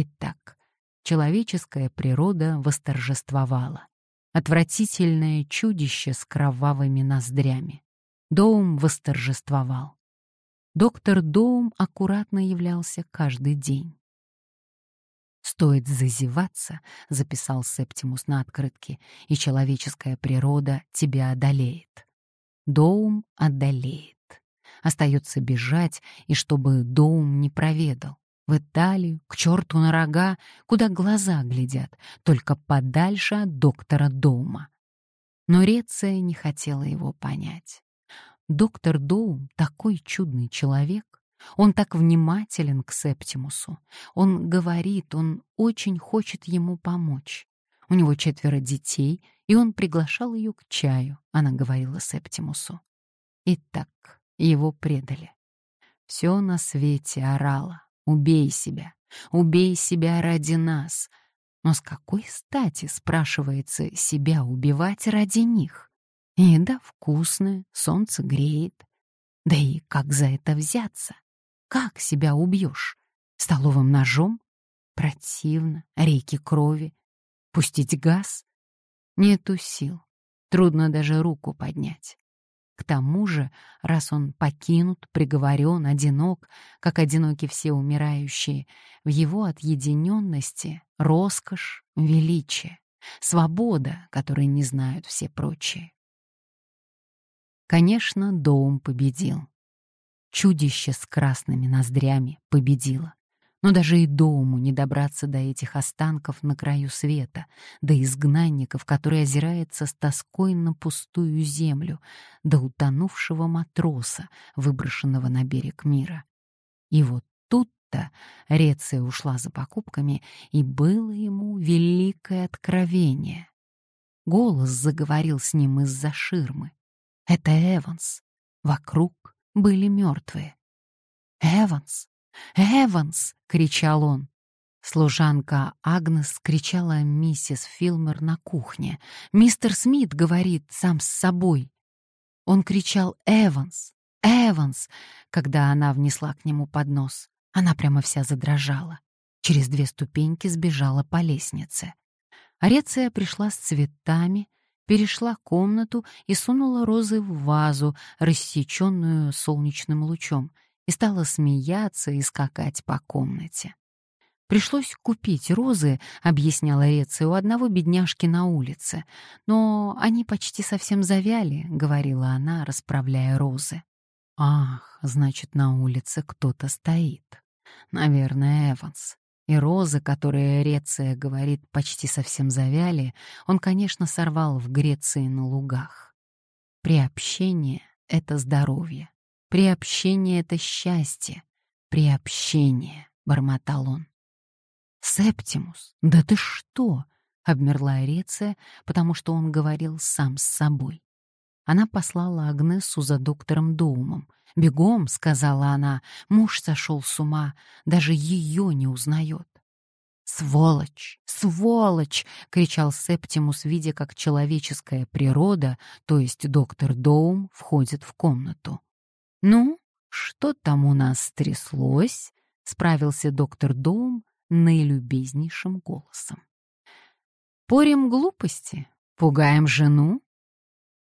Итак, человеческая природа восторжествовала. Отвратительное чудище с кровавыми ноздрями. Доум восторжествовал. Доктор Доум аккуратно являлся каждый день. «Стоит зазеваться», — записал Септимус на открытке, «и человеческая природа тебя одолеет». Доум одолеет. Остается бежать, и чтобы Доум не проведал. В Италию, к черту на рога, куда глаза глядят, только подальше от доктора Доума. Но Реция не хотела его понять. Доктор Доум такой чудный человек. Он так внимателен к Септимусу. Он говорит, он очень хочет ему помочь. У него четверо детей, и он приглашал ее к чаю, она говорила Септимусу. И так его предали. Все на свете орало. Убей себя, убей себя ради нас. Но с какой стати, спрашивается, себя убивать ради них? Еда вкусная, солнце греет. Да и как за это взяться? Как себя убьешь? Столовым ножом? Противно, реки крови. Пустить газ? Нету сил. Трудно даже руку поднять. К тому же, раз он покинут, приговорен, одинок, как одиноки все умирающие, в его отъединенности роскошь, величие, свобода, которой не знают все прочие. Конечно, Доум победил. Чудище с красными ноздрями победило. Но даже и Доуму не добраться до этих останков на краю света, до изгнанников, который озирается с тоской на пустую землю, до утонувшего матроса, выброшенного на берег мира. И вот тут-то Реция ушла за покупками, и было ему великое откровение. Голос заговорил с ним из-за ширмы. Это Эванс. Вокруг были мертвые. «Эванс! Эванс!» — кричал он. Служанка Агнес кричала миссис Филмер на кухне. «Мистер Смит говорит сам с собой». Он кричал «Эванс! Эванс!», когда она внесла к нему поднос. Она прямо вся задрожала. Через две ступеньки сбежала по лестнице. Ареция пришла с цветами, перешла комнату и сунула розы в вазу, рассеченную солнечным лучом, и стала смеяться и скакать по комнате. Пришлось купить розы, объясняла Реция, у одного бедняжки на улице. Но они почти совсем завяли, говорила она, расправляя розы. Ах, значит, на улице кто-то стоит. Наверное, Эванс. И розы, которые Реция говорит почти совсем завяли, он, конечно, сорвал в Греции на лугах. Приобщение — это здоровье. Приобщение — это счастье. Приобщение, — бормотал он. «Септимус, да ты что?» — обмерла Реция, потому что он говорил сам с собой. Она послала Агнесу за доктором Доумом, «Бегом», — сказала она, — «муж сошел с ума, даже ее не узнает». «Сволочь! Сволочь!» — кричал Септимус, видя, как человеческая природа, то есть доктор Доум, входит в комнату. «Ну, что там у нас стряслось?» — справился доктор Доум наилюбезнейшим голосом. «Порем глупости, пугаем жену?»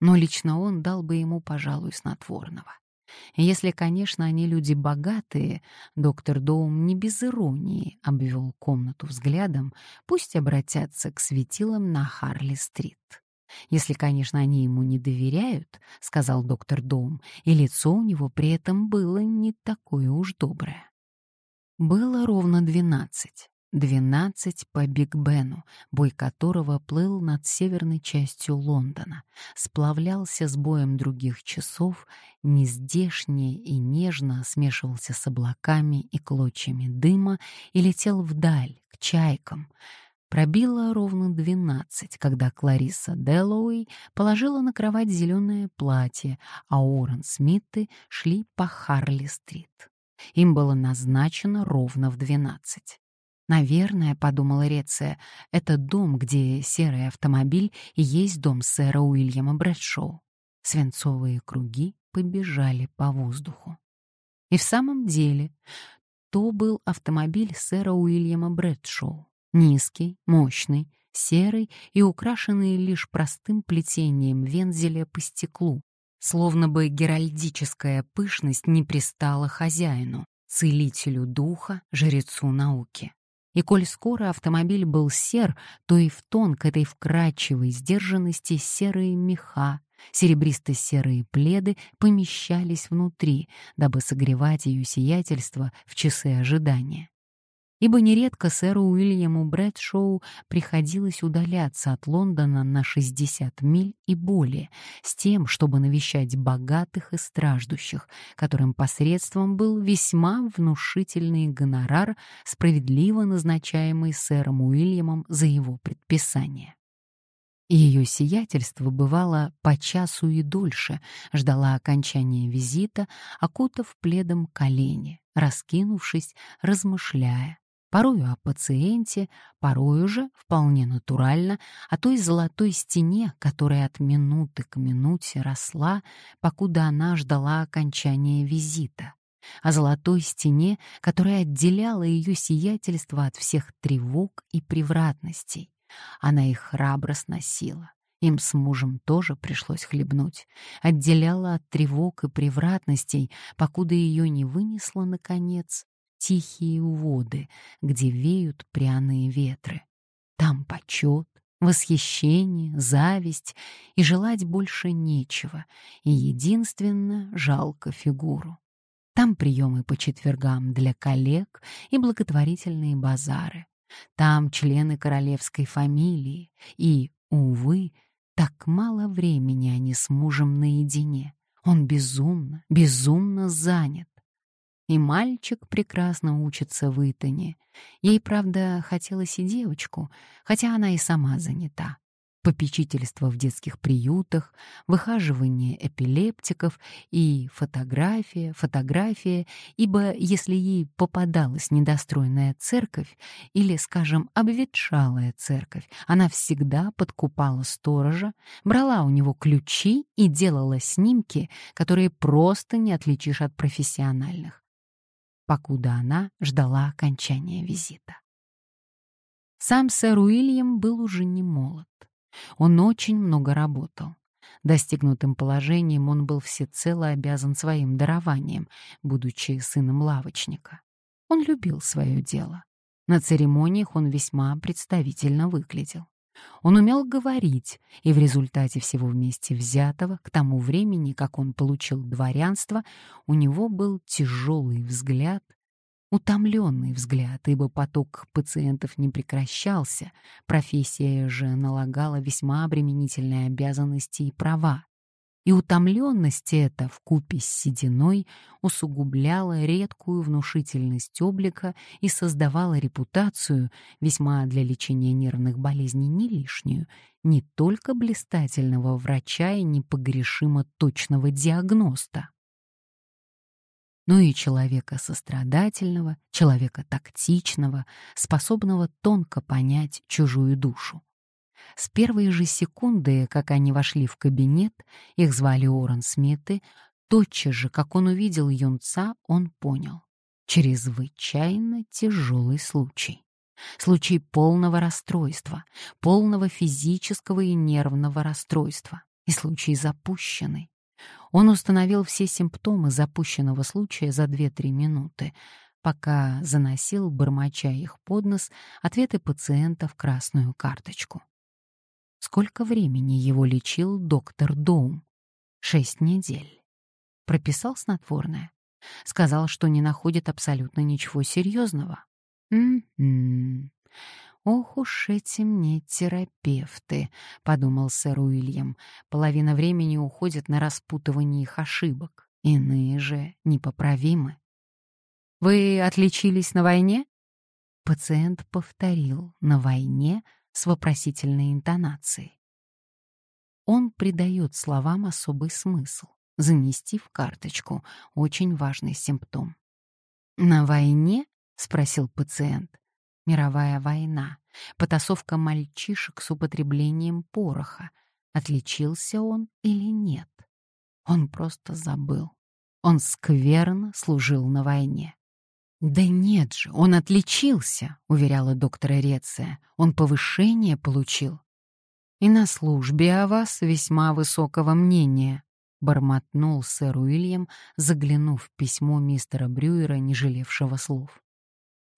Но лично он дал бы ему, пожалуй, снотворного. Если, конечно, они люди богатые, доктор Доум не без иронии обвел комнату взглядом, пусть обратятся к светилам на Харли-стрит. Если, конечно, они ему не доверяют, сказал доктор Доум, и лицо у него при этом было не такое уж доброе. Было ровно двенадцать. Двенадцать по Биг Бену, бой которого плыл над северной частью Лондона, сплавлялся с боем других часов, нездешне и нежно смешивался с облаками и клочьями дыма и летел вдаль, к чайкам. Пробило ровно двенадцать, когда Клариса Дэллоуи положила на кровать зеленое платье, а Уоррен Смиты шли по Харли-стрит. Им было назначено ровно в двенадцать. «Наверное, — подумала Реция, — это дом, где серый автомобиль и есть дом сэра Уильяма Брэдшоу». Свинцовые круги побежали по воздуху. И в самом деле То был автомобиль сэра Уильяма Брэдшоу. Низкий, мощный, серый и украшенный лишь простым плетением вензеля по стеклу, словно бы геральдическая пышность не пристала хозяину, целителю духа, жрецу науки. И коль скоро автомобиль был сер, то и в тон к этой вкрадчивой сдержанности серые меха, серебристо-серые пледы помещались внутри, дабы согревать ее сиятельство в часы ожидания ибо нередко сэру Уильяму Брэдшоу приходилось удаляться от Лондона на 60 миль и более, с тем, чтобы навещать богатых и страждущих, которым посредством был весьма внушительный гонорар, справедливо назначаемый сэром Уильямом за его предписание. Ее сиятельство бывало по часу и дольше, ждала окончания визита, окутав пледом колени, раскинувшись, размышляя, порою о пациенте, порою же, вполне натурально, о той золотой стене, которая от минуты к минуте росла, покуда она ждала окончания визита, о золотой стене, которая отделяла ее сиятельство от всех тревог и превратностей. Она их храбро сносила. Им с мужем тоже пришлось хлебнуть. Отделяла от тревог и превратностей, покуда ее не вынесла, наконец, тихие воды, где веют пряные ветры. Там почет, восхищение, зависть, и желать больше нечего, и единственно жалко фигуру. Там приемы по четвергам для коллег и благотворительные базары. Там члены королевской фамилии, и, увы, так мало времени они с мужем наедине. Он безумно, безумно занят. И мальчик прекрасно учится в Итоне. Ей, правда, хотелось и девочку, хотя она и сама занята. Попечительство в детских приютах, выхаживание эпилептиков и фотография, фотография, ибо если ей попадалась недостроенная церковь или, скажем, обветшалая церковь, она всегда подкупала сторожа, брала у него ключи и делала снимки, которые просто не отличишь от профессиональных покуда она ждала окончания визита. Сам сэр Уильям был уже не молод. Он очень много работал. Достигнутым положением он был всецело обязан своим дарованием, будучи сыном лавочника. Он любил свое дело. На церемониях он весьма представительно выглядел. Он умел говорить, и в результате всего вместе взятого, к тому времени, как он получил дворянство, у него был тяжелый взгляд, утомленный взгляд, ибо поток пациентов не прекращался, профессия же налагала весьма обременительные обязанности и права. И утомленность эта вкупе с сединой усугубляла редкую внушительность облика и создавала репутацию, весьма для лечения нервных болезней не лишнюю, не только блистательного врача и непогрешимо точного диагноста, но и человека сострадательного, человека тактичного, способного тонко понять чужую душу. С первой же секунды, как они вошли в кабинет, их звали Орен Смиты, тотчас же, как он увидел юнца, он понял. Чрезвычайно тяжелый случай. Случай полного расстройства, полного физического и нервного расстройства. И случай запущенный. Он установил все симптомы запущенного случая за 2-3 минуты, пока заносил, бормоча их под нос, ответы пациента в красную карточку. Сколько времени его лечил доктор Доум? Шесть недель. Прописал снотворное. Сказал, что не находит абсолютно ничего серьезного. М-м. Ох уж эти мне терапевты, подумал сэр Уильям. Половина времени уходит на распутывание их ошибок, иные же непоправимы. Вы отличились на войне? Пациент повторил: "На войне" с вопросительной интонацией. Он придает словам особый смысл. Занести в карточку — очень важный симптом. «На войне?» — спросил пациент. «Мировая война. Потасовка мальчишек с употреблением пороха. Отличился он или нет? Он просто забыл. Он скверно служил на войне. «Да нет же, он отличился», — уверяла доктор Реция. «Он повышение получил». «И на службе о вас весьма высокого мнения», — бормотнул сэр Уильям, заглянув в письмо мистера Брюера, не жалевшего слов.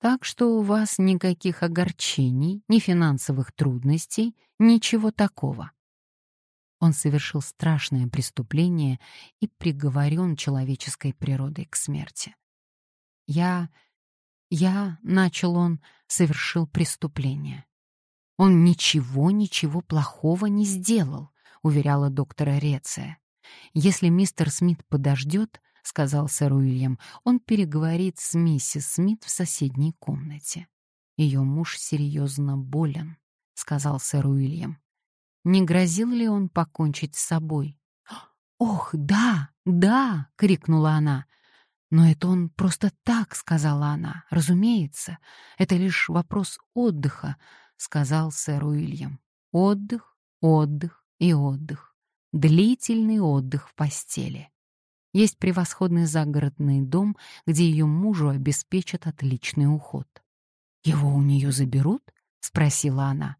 «Так что у вас никаких огорчений, ни финансовых трудностей, ничего такого». Он совершил страшное преступление и приговорен человеческой природой к смерти. Я... я, — начал он, — совершил преступление. Он ничего, ничего плохого не сделал, — уверяла доктора Реция. Если мистер Смит подождет, — сказал сэр Уильям, — он переговорит с миссис Смит в соседней комнате. Ее муж серьезно болен, — сказал сэр Уильям. Не грозил ли он покончить с собой? «Ох, да, да!» — крикнула она. «Но это он просто так», — сказала она. «Разумеется, это лишь вопрос отдыха», — сказал сэр Уильям. «Отдых, отдых и отдых. Длительный отдых в постели. Есть превосходный загородный дом, где ее мужу обеспечат отличный уход». «Его у нее заберут?» — спросила она.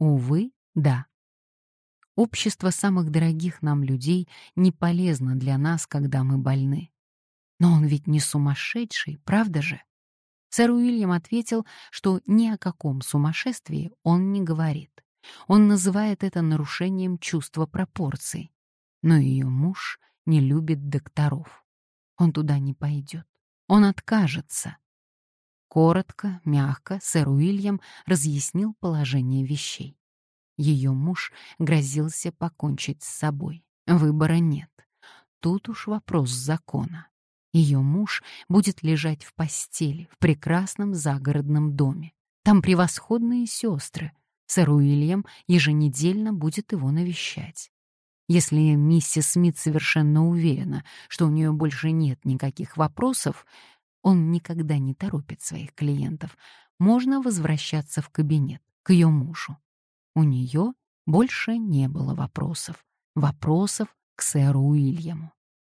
«Увы, да». Общество самых дорогих нам людей не полезно для нас, когда мы больны. Но он ведь не сумасшедший, правда же? Сэр Уильям ответил, что ни о каком сумасшествии он не говорит. Он называет это нарушением чувства пропорций. Но ее муж не любит докторов. Он туда не пойдет. Он откажется. Коротко, мягко сэр Уильям разъяснил положение вещей. Ее муж грозился покончить с собой. Выбора нет. Тут уж вопрос закона. Ее муж будет лежать в постели в прекрасном загородном доме. Там превосходные сестры. Сэр Уильям еженедельно будет его навещать. Если миссис Смит совершенно уверена, что у нее больше нет никаких вопросов, он никогда не торопит своих клиентов, можно возвращаться в кабинет к ее мужу. У нее больше не было вопросов. Вопросов к сэру Уильяму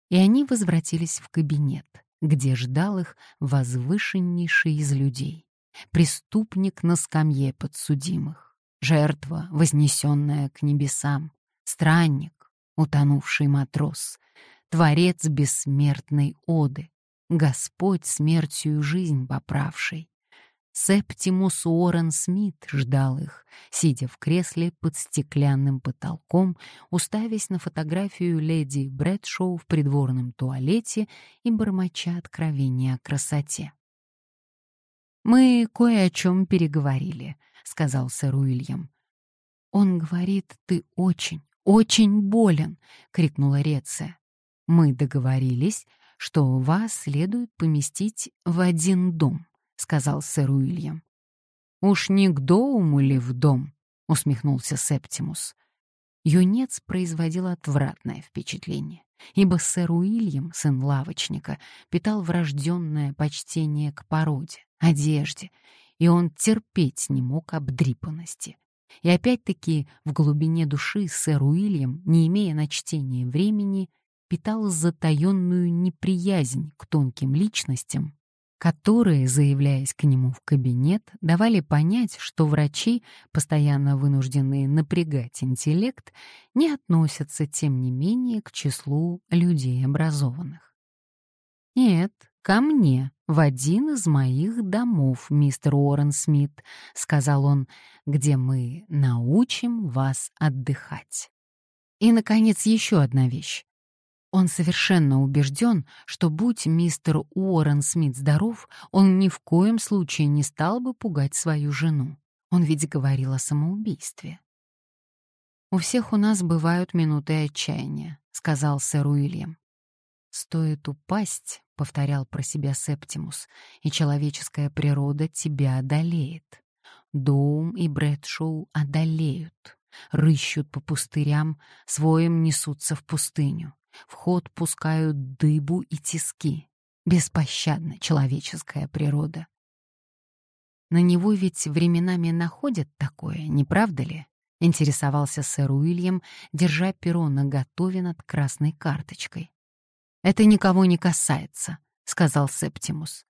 и они возвратились в кабинет, где ждал их возвышеннейший из людей, преступник на скамье подсудимых, жертва, вознесенная к небесам, странник, утонувший матрос, творец бессмертной оды, Господь смертью жизнь поправший, Септимус Уоррен Смит ждал их, сидя в кресле под стеклянным потолком, уставясь на фотографию леди Брэдшоу в придворном туалете и бормоча откровения о красоте. «Мы кое о чем переговорили», — сказал сэр Уильям. «Он говорит, ты очень, очень болен», — крикнула Реция. «Мы договорились, что вас следует поместить в один дом. — сказал сэр Уильям. «Уж не к Доуму ли в дом?» — усмехнулся Септимус. Юнец производил отвратное впечатление, ибо сэр Уильям, сын лавочника, питал врожденное почтение к породе, одежде, и он терпеть не мог обдрипанности. И опять-таки в глубине души сэр Уильям, не имея на чтение времени, питал затаенную неприязнь к тонким личностям которые, заявляясь к нему в кабинет, давали понять, что врачи, постоянно вынужденные напрягать интеллект, не относятся, тем не менее, к числу людей образованных. «Нет, ко мне, в один из моих домов, мистер Уоррен Смит», — сказал он, — «где мы научим вас отдыхать». И, наконец, еще одна вещь. Он совершенно убежден, что будь мистер Уоррен Смит здоров, он ни в коем случае не стал бы пугать свою жену. Он ведь говорил о самоубийстве. «У всех у нас бывают минуты отчаяния», — сказал сэр Уильям. «Стоит упасть», — повторял про себя Септимус, «и человеческая природа тебя одолеет. Доум и Брэдшоу одолеют, рыщут по пустырям, своим несутся в пустыню в ход пускают дыбу и тиски. Беспощадна человеческая природа. На него ведь временами находят такое, не правда ли? Интересовался сэр Уильям, держа перо наготове над красной карточкой. «Это никого не касается», — сказал Септимус.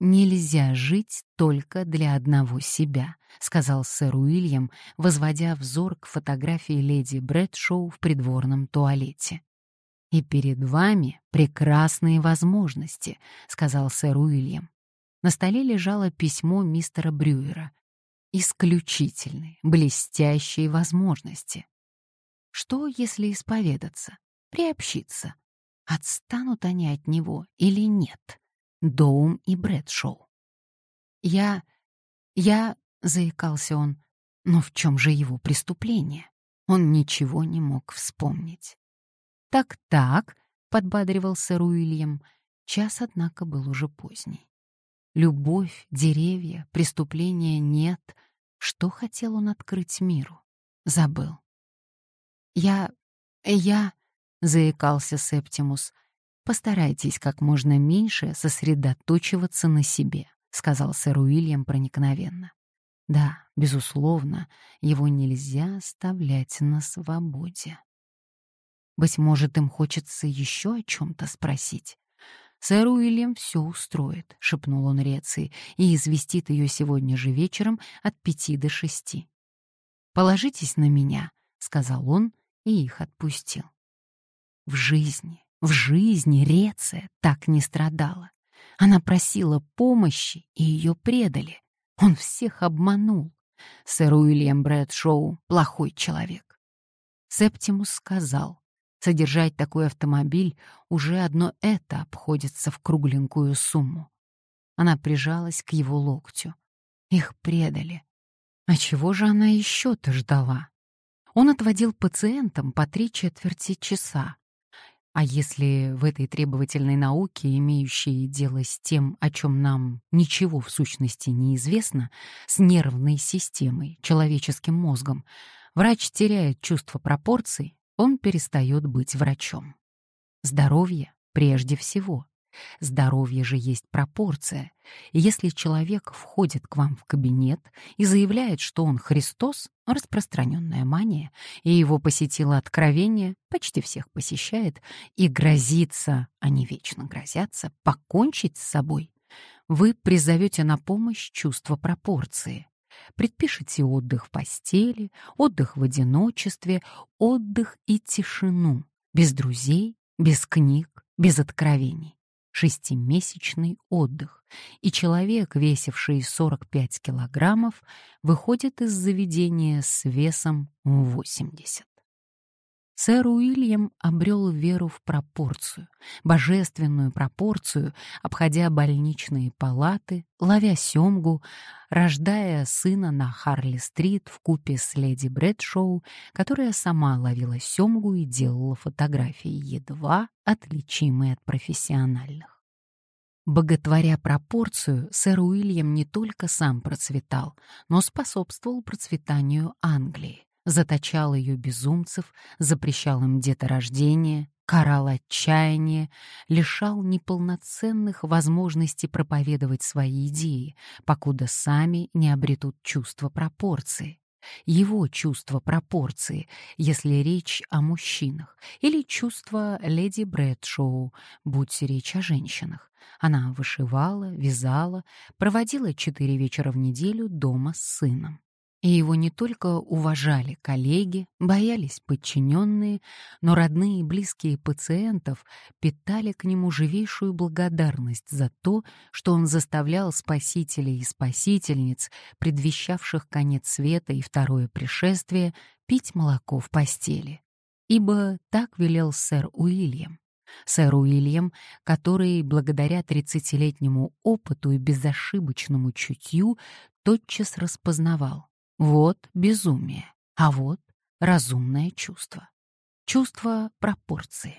«Нельзя жить только для одного себя», — сказал сэр Уильям, возводя взор к фотографии леди Брэдшоу в придворном туалете. «И перед вами прекрасные возможности», — сказал сэр Уильям. На столе лежало письмо мистера Брюера. «Исключительные, блестящие возможности». Что, если исповедаться, приобщиться? Отстанут они от него или нет? Доум и Брэдшоу. «Я... я...» — заикался он. Но в чем же его преступление? Он ничего не мог вспомнить. «Так-так», — подбадривал сэр Уильям. Час, однако, был уже поздний. Любовь, деревья, преступления нет. Что хотел он открыть миру? Забыл. «Я... я...» — заикался Септимус. «Постарайтесь как можно меньше сосредоточиваться на себе», — сказал сэр Уильям проникновенно. «Да, безусловно, его нельзя оставлять на свободе». Быть может, им хочется еще о чем-то спросить. «Сэр Уильям все устроит», — шепнул он Реции, «и известит ее сегодня же вечером от пяти до шести». «Положитесь на меня», — сказал он и их отпустил. В жизни, в жизни Реция так не страдала. Она просила помощи, и ее предали. Он всех обманул. Сэр Уильям Брэдшоу — плохой человек. Септимус сказал, содержать такой автомобиль уже одно это обходится в кругленькую сумму. Она прижалась к его локтю. Их предали. А чего же она еще-то ждала? Он отводил пациентам по три четверти часа, а если в этой требовательной науке, имеющей дело с тем, о чем нам ничего в сущности не известно, с нервной системой, человеческим мозгом, врач теряет чувство пропорций, он перестает быть врачом. Здоровье прежде всего. Здоровье же есть пропорция. Если человек входит к вам в кабинет и заявляет, что он Христос, распространенная мания, и его посетило откровение, почти всех посещает, и грозится, они вечно грозятся, покончить с собой, вы призовете на помощь чувство пропорции. Предпишите отдых в постели, отдых в одиночестве, отдых и тишину, без друзей, без книг, без откровений. Шестимесячный отдых, и человек, весивший 45 килограммов, выходит из заведения с весом 80. Сэр Уильям обрел веру в пропорцию, божественную пропорцию, обходя больничные палаты, ловя семгу, рождая сына на Харли-стрит в купе с леди Брэдшоу, которая сама ловила семгу и делала фотографии, едва отличимые от профессиональных. Боготворя пропорцию, сэр Уильям не только сам процветал, но способствовал процветанию Англии заточал ее безумцев, запрещал им деторождение, карал отчаяние, лишал неполноценных возможностей проповедовать свои идеи, покуда сами не обретут чувство пропорции. Его чувство пропорции, если речь о мужчинах, или чувство леди Брэдшоу, будь речь о женщинах. Она вышивала, вязала, проводила четыре вечера в неделю дома с сыном. И его не только уважали коллеги, боялись подчиненные, но родные и близкие пациентов питали к нему живейшую благодарность за то, что он заставлял спасителей и спасительниц, предвещавших конец света и второе пришествие, пить молоко в постели. Ибо так велел сэр Уильям. Сэр Уильям, который, благодаря тридцатилетнему опыту и безошибочному чутью, тотчас распознавал вот безумие, а вот разумное чувство. Чувство пропорции.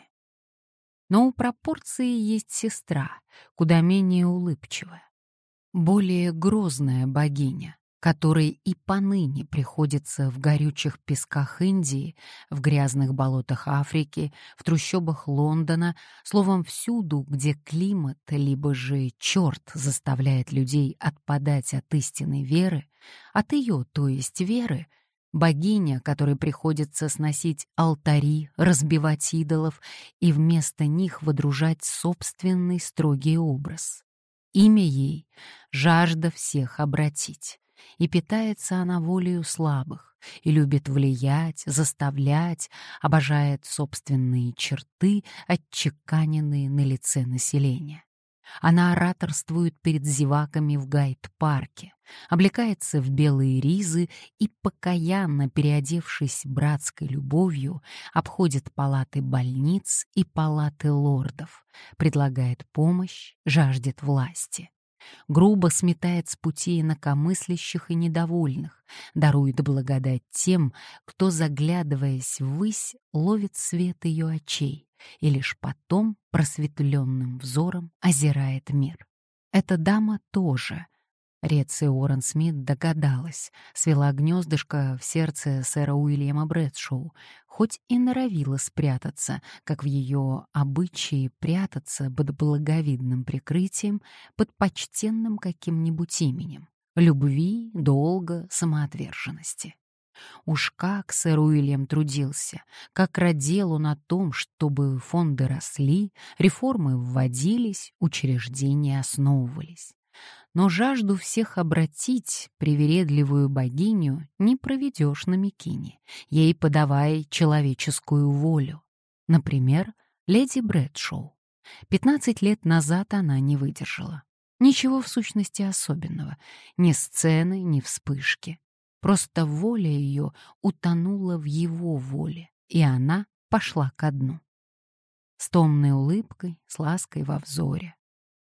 Но у пропорции есть сестра, куда менее улыбчивая, более грозная богиня, которой и поныне приходится в горючих песках Индии, в грязных болотах Африки, в трущобах Лондона, словом, всюду, где климат, либо же черт заставляет людей отпадать от истинной веры, от ее, то есть веры, богиня, которой приходится сносить алтари, разбивать идолов и вместо них водружать собственный строгий образ. Имя ей — жажда всех обратить. И питается она волею слабых, и любит влиять, заставлять, обожает собственные черты, отчеканенные на лице населения. Она ораторствует перед зеваками в гайд-парке, облекается в белые ризы и, покаянно переодевшись братской любовью, обходит палаты больниц и палаты лордов, предлагает помощь, жаждет власти грубо сметает с пути инакомыслящих и недовольных, дарует благодать тем, кто, заглядываясь ввысь, ловит свет ее очей и лишь потом просветленным взором озирает мир. Эта дама тоже. Реция Уоррен Смит догадалась, свела гнездышко в сердце сэра Уильяма Брэдшоу, хоть и норовила спрятаться, как в ее обычае прятаться под благовидным прикрытием, под почтенным каким-нибудь именем — любви, долга, самоотверженности. Уж как сэр Уильям трудился, как родил он о том, чтобы фонды росли, реформы вводились, учреждения основывались. Но жажду всех обратить, привередливую богиню, не проведешь на Микине, ей подавай человеческую волю. Например, леди Брэдшоу. Пятнадцать лет назад она не выдержала. Ничего в сущности особенного, ни сцены, ни вспышки. Просто воля ее утонула в его воле, и она пошла ко дну. С томной улыбкой, с лаской во взоре.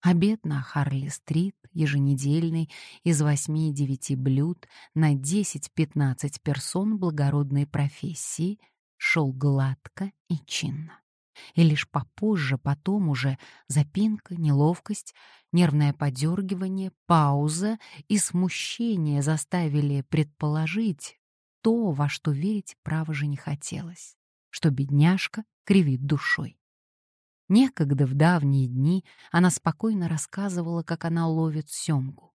Обед на Харли-стрит, еженедельный, из восьми-девяти блюд на 10-15 персон благородной профессии, шел гладко и чинно. И лишь попозже, потом уже запинка, неловкость, нервное подергивание, пауза и смущение заставили предположить то, во что верить право же не хотелось, что бедняжка кривит душой. Некогда в давние дни она спокойно рассказывала, как она ловит семгу.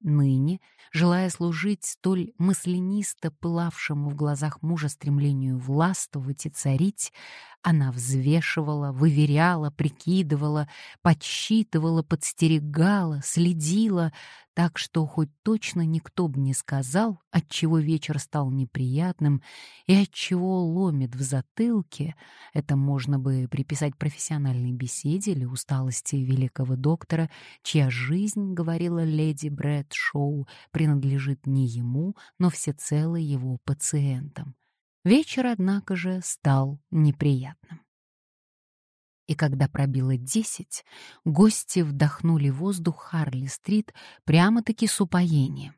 Ныне, желая служить столь мысленисто пылавшему в глазах мужа стремлению властвовать и царить, она взвешивала, выверяла, прикидывала, подсчитывала, подстерегала, следила, так что хоть точно никто бы не сказал, отчего вечер стал неприятным и отчего ломит в затылке, это можно бы приписать профессиональной беседе или усталости великого доктора, чья жизнь, говорила леди Брэд Шоу, принадлежит не ему, но всецело его пациентам. Вечер, однако же, стал неприятным. И когда пробило десять, гости вдохнули воздух Харли-стрит прямо-таки с упоением.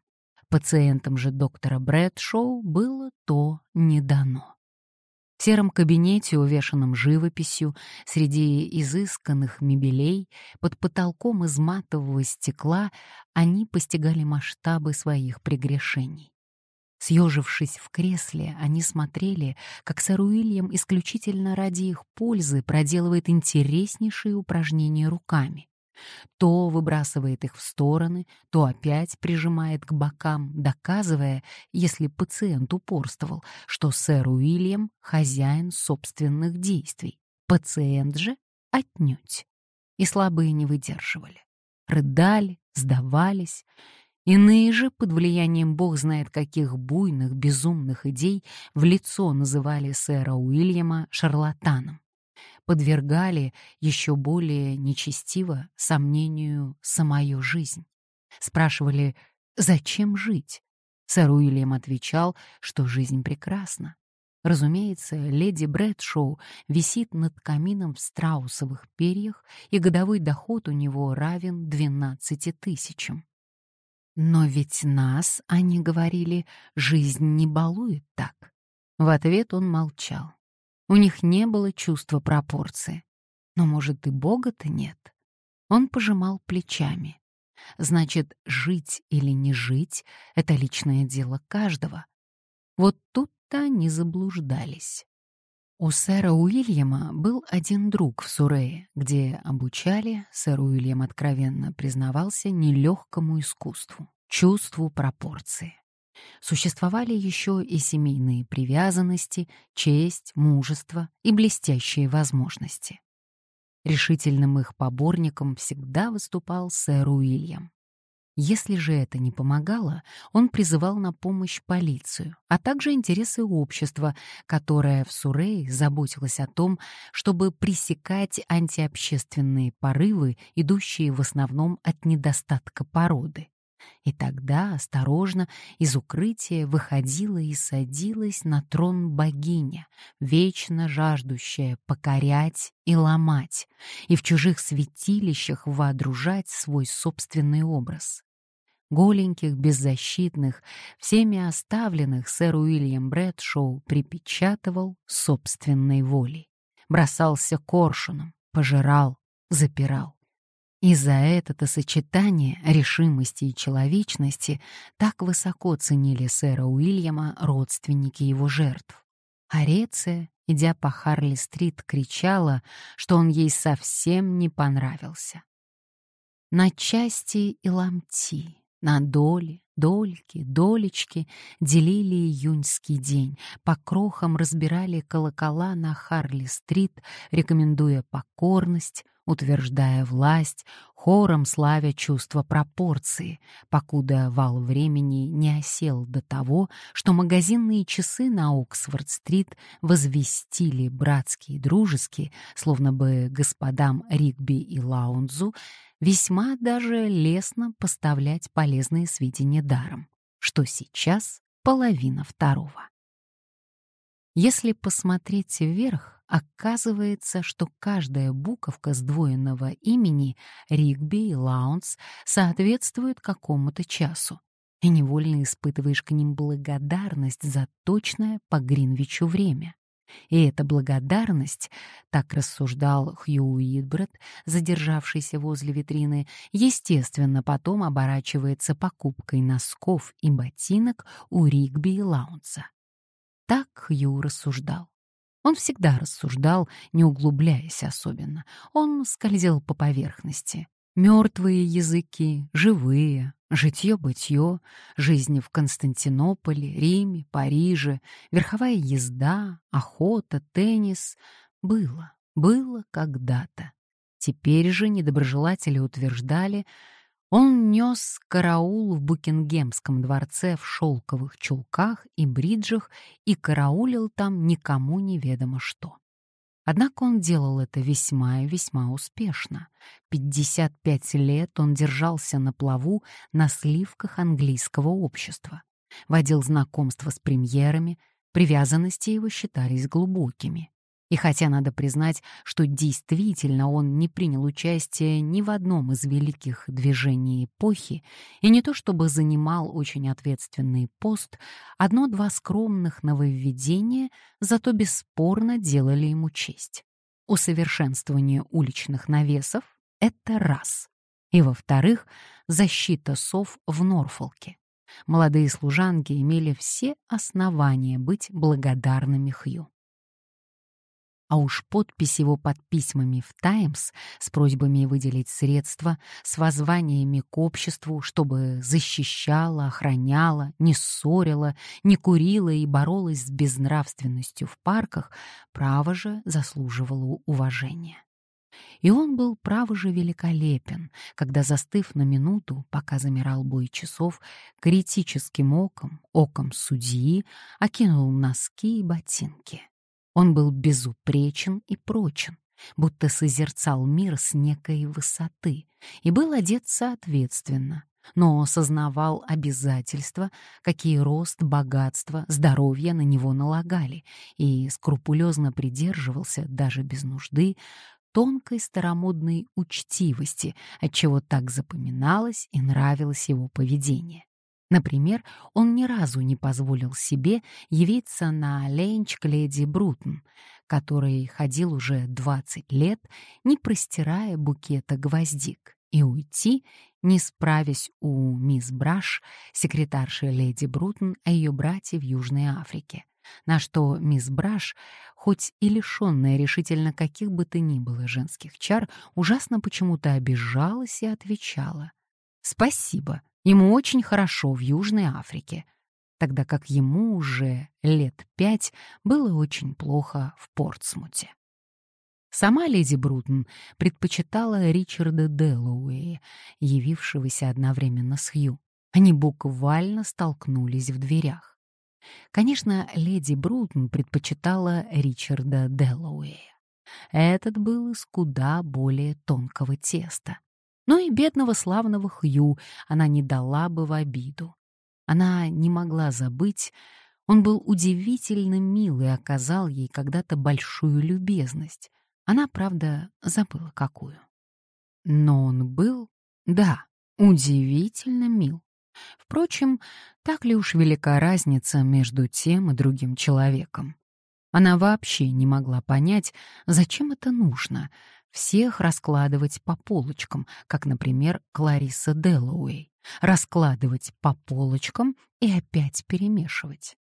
Пациентам же доктора Брэдшоу было то не дано. В сером кабинете, увешанном живописью, среди изысканных мебелей, под потолком из матового стекла, они постигали масштабы своих прегрешений. Съежившись в кресле, они смотрели, как сэр Уильям исключительно ради их пользы проделывает интереснейшие упражнения руками. То выбрасывает их в стороны, то опять прижимает к бокам, доказывая, если пациент упорствовал, что сэр Уильям — хозяин собственных действий. Пациент же — отнюдь. И слабые не выдерживали. Рыдали, сдавались — Иные же, под влиянием бог знает каких буйных, безумных идей, в лицо называли сэра Уильяма шарлатаном. Подвергали еще более нечестиво сомнению самую жизнь. Спрашивали, зачем жить? Сэр Уильям отвечал, что жизнь прекрасна. Разумеется, леди Брэдшоу висит над камином в страусовых перьях, и годовой доход у него равен 12 тысячам. Но ведь нас, они говорили, жизнь не балует так. В ответ он молчал. У них не было чувства пропорции. Но, может, и Бога-то нет? Он пожимал плечами. Значит, жить или не жить — это личное дело каждого. Вот тут-то они заблуждались. У сэра Уильяма был один друг в Сурее, где обучали, сэр Уильям откровенно признавался, нелегкому искусству, чувству пропорции. Существовали еще и семейные привязанности, честь, мужество и блестящие возможности. Решительным их поборником всегда выступал сэр Уильям. Если же это не помогало, он призывал на помощь полицию, а также интересы общества, которое в Сурее заботилось о том, чтобы пресекать антиобщественные порывы, идущие в основном от недостатка породы. И тогда осторожно из укрытия выходила и садилась на трон богиня, вечно жаждущая покорять и ломать, и в чужих святилищах воодружать свой собственный образ. Голеньких, беззащитных, всеми оставленных сэр Уильям Брэдшоу припечатывал собственной волей. Бросался коршуном, пожирал, запирал. И за это-то сочетание решимости и человечности так высоко ценили сэра Уильяма родственники его жертв. Ареция, идя по Харли-стрит, кричала, что он ей совсем не понравился. На части и ломти, на доли, дольки, долечки делили июньский день, по крохам разбирали колокола на Харли-стрит, рекомендуя покорность, утверждая власть, хором славя чувство пропорции, покуда вал времени не осел до того, что магазинные часы на Оксфорд-стрит возвестили братские и дружеские, словно бы господам Ригби и Лаунзу, весьма даже лестно поставлять полезные сведения даром, что сейчас половина второго. Если посмотреть вверх, Оказывается, что каждая буковка сдвоенного имени Ригби и Лаунс соответствует какому-то часу, и невольно испытываешь к ним благодарность за точное по Гринвичу время. И эта благодарность, так рассуждал Хью Уитбред, задержавшийся возле витрины, естественно, потом оборачивается покупкой носков и ботинок у Ригби и Лаунса. Так Хью рассуждал. Он всегда рассуждал, не углубляясь особенно. Он скользил по поверхности. Мертвые языки, живые, житье-бытье, жизнь в Константинополе, Риме, Париже, верховая езда, охота, теннис. Было, было когда-то. Теперь же недоброжелатели утверждали, он нес караул в Букингемском дворце в шелковых чулках и бриджах и караулил там никому неведомо что. Однако он делал это весьма и весьма успешно. 55 лет он держался на плаву на сливках английского общества, водил знакомства с премьерами, привязанности его считались глубокими. И хотя надо признать, что действительно он не принял участие ни в одном из великих движений эпохи, и не то чтобы занимал очень ответственный пост, одно-два скромных нововведения зато бесспорно делали ему честь. Усовершенствование уличных навесов — это раз. И, во-вторых, защита сов в Норфолке. Молодые служанки имели все основания быть благодарными Хью а уж подпись его под письмами в «Таймс» с просьбами выделить средства, с воззваниями к обществу, чтобы защищала, охраняла, не ссорила, не курила и боролась с безнравственностью в парках, право же заслуживало уважения. И он был, право же, великолепен, когда, застыв на минуту, пока замирал бой часов, критическим оком, оком судьи, окинул носки и ботинки. Он был безупречен и прочен, будто созерцал мир с некой высоты и был одет соответственно, но осознавал обязательства, какие рост, богатство, здоровье на него налагали, и скрупулезно придерживался, даже без нужды, тонкой старомодной учтивости, отчего так запоминалось и нравилось его поведение. Например, он ни разу не позволил себе явиться на ленч к леди Брутон, который ходил уже 20 лет, не простирая букета гвоздик, и уйти, не справясь у мисс Браш, секретарши леди Брутон, о ее брате в Южной Африке. На что мисс Браш, хоть и лишенная решительно каких бы то ни было женских чар, ужасно почему-то обижалась и отвечала «Спасибо, Ему очень хорошо в Южной Африке, тогда как ему уже лет пять было очень плохо в Портсмуте. Сама леди Брутон предпочитала Ричарда Дэллоуэя, явившегося одновременно с Хью. Они буквально столкнулись в дверях. Конечно, леди Брутон предпочитала Ричарда Дэллоуэя. Этот был из куда более тонкого теста. Но и бедного славного Хью она не дала бы в обиду. Она не могла забыть, он был удивительно мил и оказал ей когда-то большую любезность. Она, правда, забыла какую. Но он был, да, удивительно мил. Впрочем, так ли уж велика разница между тем и другим человеком? Она вообще не могла понять, зачем это нужно — всех раскладывать по полочкам, как, например, Клариса Деллоуэй. Раскладывать по полочкам и опять перемешивать.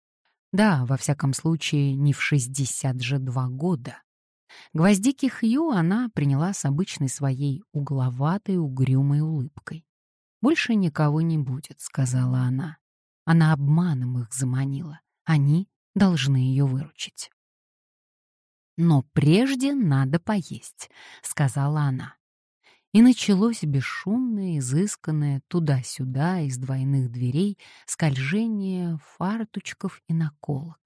Да, во всяком случае, не в 60 же два года. Гвоздики Хью она приняла с обычной своей угловатой, угрюмой улыбкой. «Больше никого не будет», — сказала она. Она обманом их заманила. Они должны ее выручить. «Но прежде надо поесть», — сказала она. И началось бесшумное, изысканное туда-сюда из двойных дверей скольжение фартучков и наколок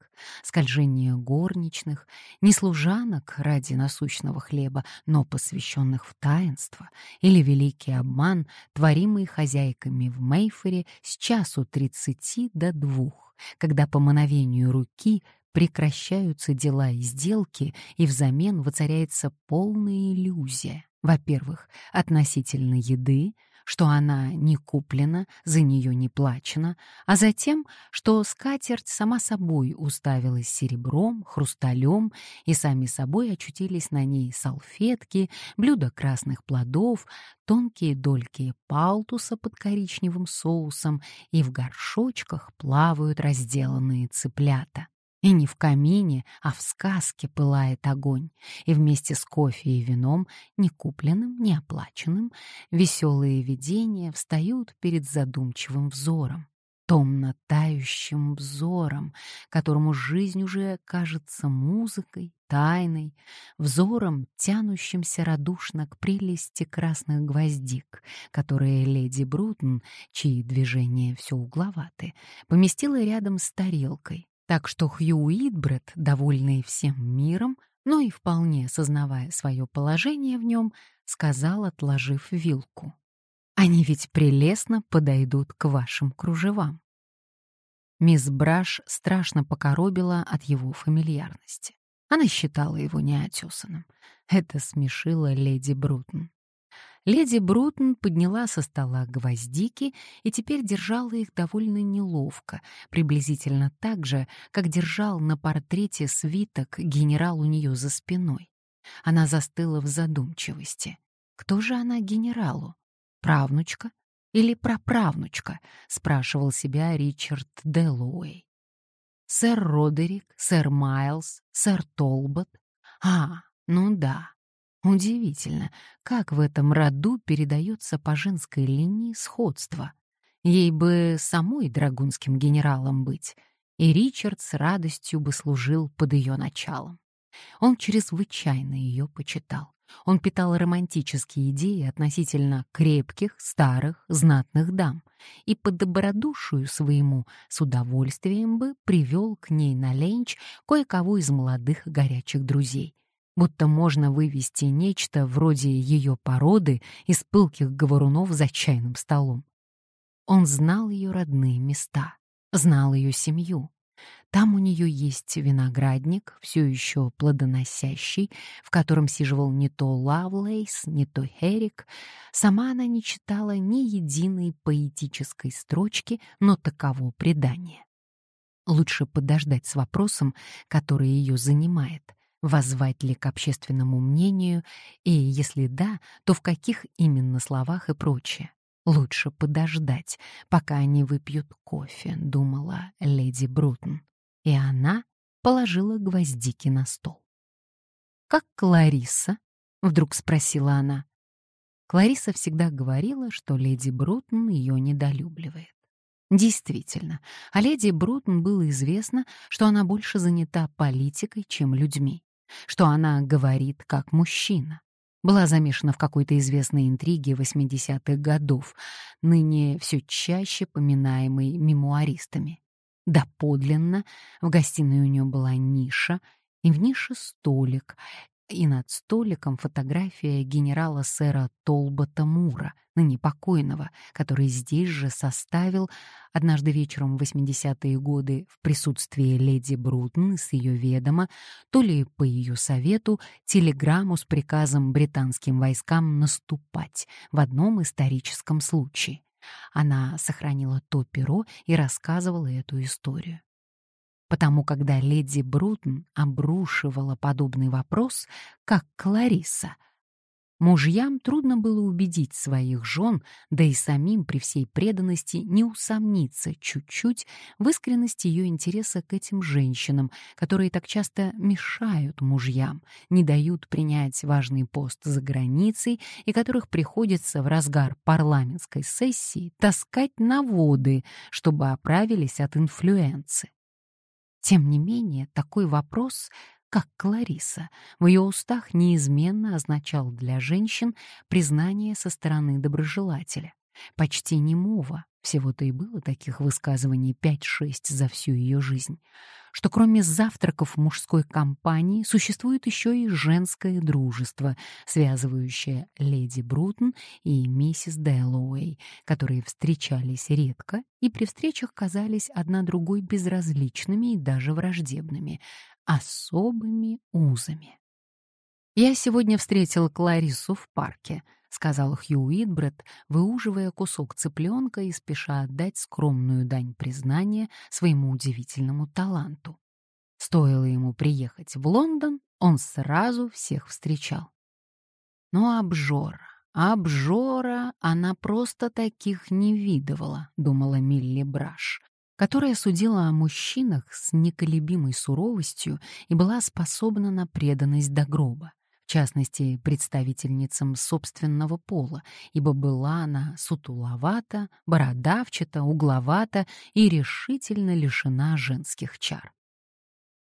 скольжение горничных, не служанок ради насущного хлеба, но посвященных в таинство, или великий обман, творимый хозяйками в Мейфере с часу тридцати до двух, когда по мановению руки прекращаются дела и сделки, и взамен воцаряется полная иллюзия. Во-первых, относительно еды, что она не куплена, за нее не плачено, а затем, что скатерть сама собой уставилась серебром, хрусталем, и сами собой очутились на ней салфетки, блюда красных плодов, тонкие дольки палтуса под коричневым соусом, и в горшочках плавают разделанные цыплята. И не в камине, а в сказке пылает огонь, и вместе с кофе и вином, не купленным, не оплаченным, веселые видения встают перед задумчивым взором, томно тающим взором, которому жизнь уже кажется музыкой, тайной, взором, тянущимся радушно к прелести красных гвоздик, которые леди Брутон, чьи движения все угловаты, поместила рядом с тарелкой, так что Хью Уитбред, довольный всем миром, но и вполне сознавая свое положение в нем, сказал, отложив вилку. «Они ведь прелестно подойдут к вашим кружевам». Мисс Браш страшно покоробила от его фамильярности. Она считала его неотесанным. Это смешило леди Брутон. Леди Брутон подняла со стола гвоздики и теперь держала их довольно неловко, приблизительно так же, как держал на портрете свиток генерал у нее за спиной. Она застыла в задумчивости. Кто же она генералу? Правнучка или праправнучка? спрашивал себя Ричард Делуэй. Сэр Родерик, сэр Майлз, сэр Толбот. А, ну да, Удивительно, как в этом роду передается по женской линии сходство. Ей бы самой драгунским генералом быть, и Ричард с радостью бы служил под ее началом. Он чрезвычайно ее почитал. Он питал романтические идеи относительно крепких, старых, знатных дам и по добродушию своему с удовольствием бы привел к ней на ленч кое-кого из молодых горячих друзей, будто можно вывести нечто вроде ее породы из пылких говорунов за чайным столом. Он знал ее родные места, знал ее семью. Там у нее есть виноградник, все еще плодоносящий, в котором сиживал не то Лавлейс, не то Херик. Сама она не читала ни единой поэтической строчки, но таково предание. Лучше подождать с вопросом, который ее занимает — Воззвать ли к общественному мнению, и если да, то в каких именно словах и прочее. Лучше подождать, пока они выпьют кофе, думала леди Брутон. И она положила гвоздики на стол. «Как Клариса?» — вдруг спросила она. Клариса всегда говорила, что леди Брутон ее недолюбливает. Действительно, о леди Брутон было известно, что она больше занята политикой, чем людьми. Что она говорит как мужчина. Была замешана в какой-то известной интриге 80-х годов, ныне все чаще поминаемой мемуаристами. Доподлинно в гостиной у нее была ниша, и в нише столик, и над столиком фотография генерала сэра Толбота Мура, ныне покойного, который здесь же составил однажды вечером в 80-е годы в присутствии леди Брутон с ее ведома, то ли по ее совету, телеграмму с приказом британским войскам наступать в одном историческом случае. Она сохранила то перо и рассказывала эту историю. Потому когда леди Брутон обрушивала подобный вопрос, как Клариса, мужьям трудно было убедить своих жен, да и самим при всей преданности не усомниться чуть-чуть в искренности ее интереса к этим женщинам, которые так часто мешают мужьям, не дают принять важный пост за границей и которых приходится в разгар парламентской сессии таскать на воды, чтобы оправились от инфлюенции. Тем не менее, такой вопрос, как Клариса, в ее устах неизменно означал для женщин признание со стороны доброжелателя, почти немого, всего-то и было таких высказываний 5-6 за всю ее жизнь, что кроме завтраков мужской компании существует еще и женское дружество, связывающее леди Брутон и миссис Дэллоуэй, которые встречались редко и при встречах казались одна другой безразличными и даже враждебными, особыми узами. Я сегодня встретил Кларису в парке —— сказал Хью Уитбред, выуживая кусок цыпленка и спеша отдать скромную дань признания своему удивительному таланту. Стоило ему приехать в Лондон, он сразу всех встречал. Но обжора, обжора она просто таких не видывала, думала Милли Браш, которая судила о мужчинах с неколебимой суровостью и была способна на преданность до гроба в частности, представительницам собственного пола, ибо была она сутуловата, бородавчата, угловата и решительно лишена женских чар.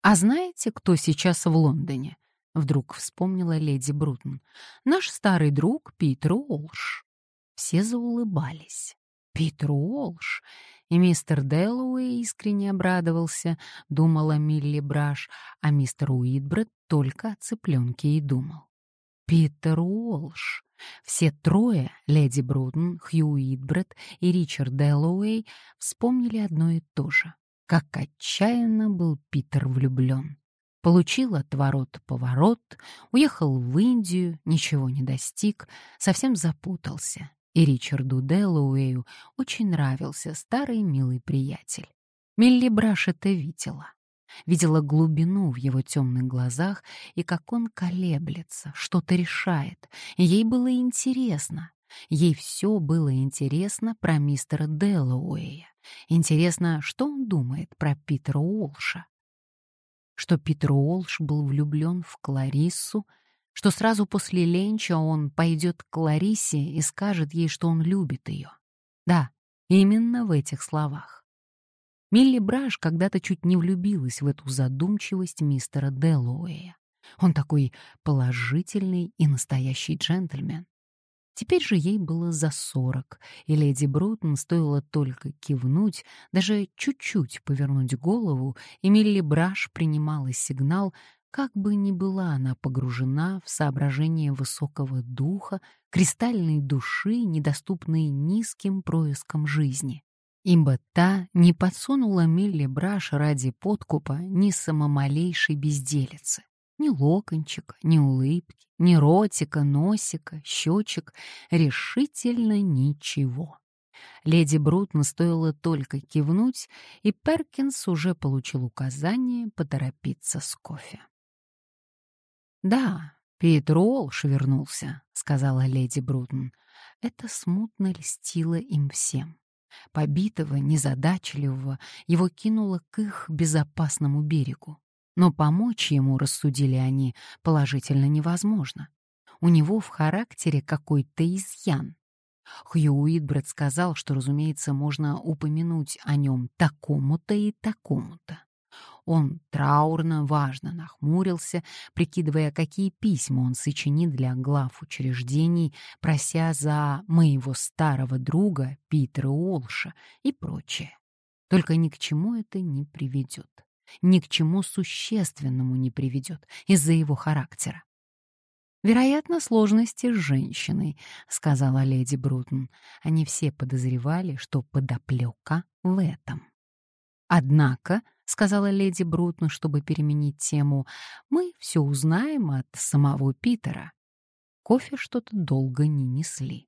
«А знаете, кто сейчас в Лондоне?» — вдруг вспомнила леди Брутон. «Наш старый друг Питер Уолш». Все заулыбались. «Питер Уолш!» И мистер Дэллоуэй искренне обрадовался, думала Милли Браш, а мистер Уитбред только о цыпленке и думал. Питер Уолш. Все трое, леди Бруден, Хью Уитбред и Ричард Дэллоуэй, вспомнили одно и то же. Как отчаянно был Питер влюблен. Получил отворот-поворот, уехал в Индию, ничего не достиг, совсем запутался и Ричарду Дэллоуэю очень нравился старый милый приятель. Милли Браш это видела. Видела глубину в его темных глазах и как он колеблется, что-то решает. ей было интересно. Ей все было интересно про мистера Дэллоуэя. Интересно, что он думает про Питера Уолша. Что Питер Уолш был влюблен в Клариссу, что сразу после ленча он пойдет к Ларисе и скажет ей, что он любит ее. Да, именно в этих словах. Милли Браш когда-то чуть не влюбилась в эту задумчивость мистера Дэллоуэя. Он такой положительный и настоящий джентльмен. Теперь же ей было за сорок, и леди Брутон стоило только кивнуть, даже чуть-чуть повернуть голову, и Милли Браш принимала сигнал, как бы ни была она погружена в соображение высокого духа, кристальной души, недоступной низким проискам жизни. Ибо та не подсунула Милли Браш ради подкупа ни самомалейшей безделицы. Ни локончика, ни улыбки, ни ротика, носика, щечек, решительно ничего. Леди Брутон стоило только кивнуть, и Перкинс уже получил указание поторопиться с кофе. «Да, Питер Уолш вернулся», — сказала леди Брутон. Это смутно льстило им всем. Побитого, незадачливого, его кинуло к их безопасному берегу. Но помочь ему, рассудили они, положительно невозможно. У него в характере какой-то изъян. Хью Уитбред сказал, что, разумеется, можно упомянуть о нем такому-то и такому-то. Он траурно, важно нахмурился, прикидывая, какие письма он сочинит для глав учреждений, прося за моего старого друга Питера Уолша и прочее. Только ни к чему это не приведет. Ни к чему существенному не приведет из-за его характера. «Вероятно, сложности с женщиной», — сказала леди Брутон. Они все подозревали, что подоплека в этом. «Однако», — сказала леди Брутон, чтобы переменить тему, — «мы все узнаем от самого Питера». Кофе что-то долго не несли.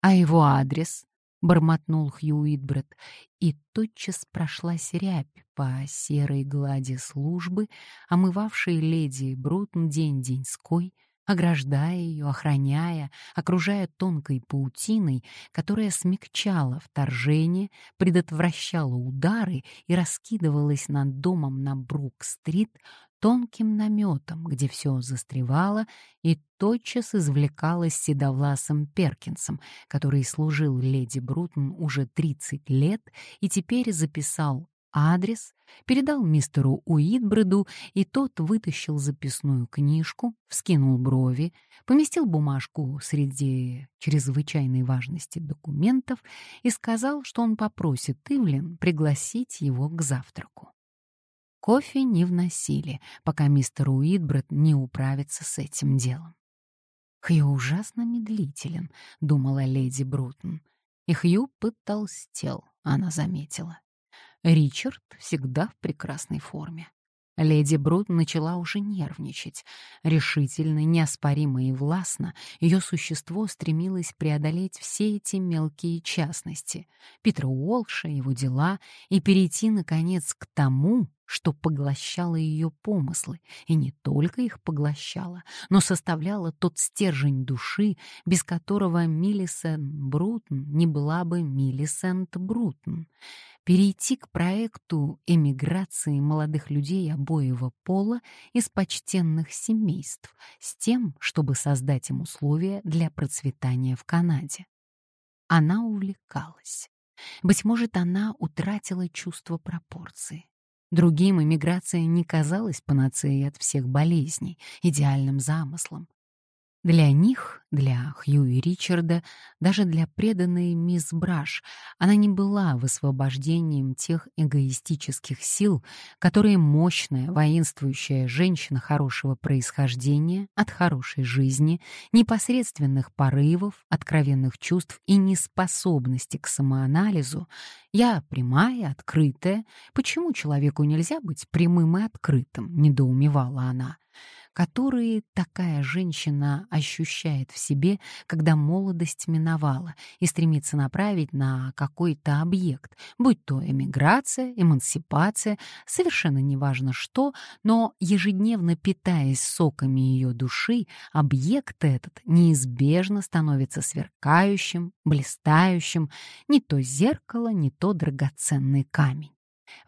«А его адрес?» — бормотнул Хью Уитбред, и тотчас прошлась рябь по серой глади службы, омывавшей леди Брутон день-деньской, ограждая ее, охраняя, окружая тонкой паутиной, которая смягчала вторжение, предотвращала удары и раскидывалась над домом на Брук-стрит тонким наметом, где все застревало и тотчас извлекалось седовласым Перкинсом, который служил леди Брутон уже 30 лет и теперь записал адрес, передал мистеру Уитбреду, и тот вытащил записную книжку, вскинул брови, поместил бумажку среди чрезвычайной важности документов и сказал, что он попросит Ивлин пригласить его к завтраку. Кофе не вносили, пока мистер Уитбред не управится с этим делом. «Хью ужасно медлителен», — думала леди Брутон. И Хью потолстел, она заметила. Ричард всегда в прекрасной форме. Леди Брут начала уже нервничать. Решительно, неоспоримо и властно ее существо стремилось преодолеть все эти мелкие частности, Питера Уолша, его дела, и перейти, наконец, к тому, что поглощало ее помыслы, и не только их поглощало, но составляло тот стержень души, без которого Миллисент Брутон не была бы Миллисент Брутон перейти к проекту эмиграции молодых людей обоего пола из почтенных семейств с тем, чтобы создать им условия для процветания в Канаде. Она увлекалась. Быть может, она утратила чувство пропорции. Другим эмиграция не казалась панацеей от всех болезней, идеальным замыслом. Для них, для Хью и Ричарда, даже для преданной мисс Браш, она не была высвобождением тех эгоистических сил, которые мощная, воинствующая женщина хорошего происхождения, от хорошей жизни, непосредственных порывов, откровенных чувств и неспособности к самоанализу, я прямая, открытая, почему человеку нельзя быть прямым и открытым, недоумевала она которые такая женщина ощущает в себе, когда молодость миновала и стремится направить на какой-то объект, будь то эмиграция, эмансипация, совершенно неважно что, но ежедневно питаясь соками ее души, объект этот неизбежно становится сверкающим, блистающим, не то зеркало, не то драгоценный камень.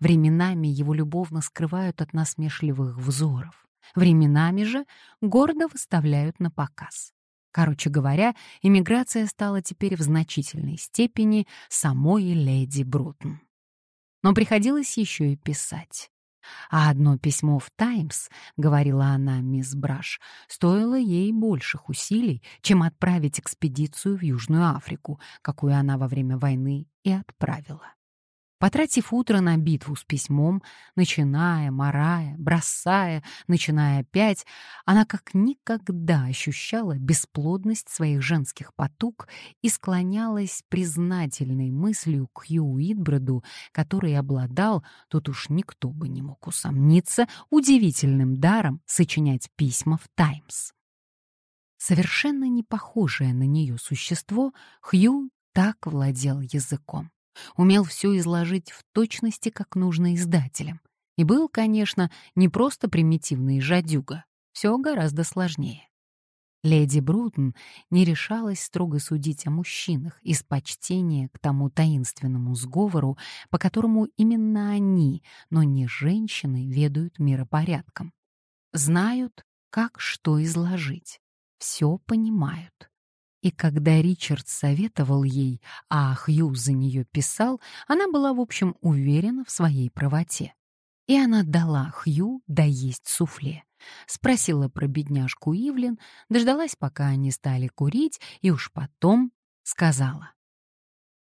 Временами его любовно скрывают от насмешливых взоров. Временами же гордо выставляют на показ. Короче говоря, иммиграция стала теперь в значительной степени самой леди Брутон. Но приходилось еще и писать. А одно письмо в «Таймс», — говорила она мисс Браш, стоило ей больших усилий, чем отправить экспедицию в Южную Африку, какую она во время войны и отправила. Потратив утро на битву с письмом, начиная, морая, бросая, начиная опять, она как никогда ощущала бесплодность своих женских потуг и склонялась признательной мыслью к Хью Уитбреду, который обладал, тут уж никто бы не мог усомниться, удивительным даром сочинять письма в «Таймс». Совершенно не похожее на нее существо, Хью так владел языком умел все изложить в точности, как нужно издателям. И был, конечно, не просто примитивный жадюга, все гораздо сложнее. Леди Брутон не решалась строго судить о мужчинах из почтения к тому таинственному сговору, по которому именно они, но не женщины, ведают миропорядком. Знают, как что изложить, все понимают. И когда Ричард советовал ей, а Хью за нее писал, она была, в общем, уверена в своей правоте. И она дала Хью доесть суфле. Спросила про бедняжку Ивлин, дождалась, пока они стали курить, и уж потом сказала.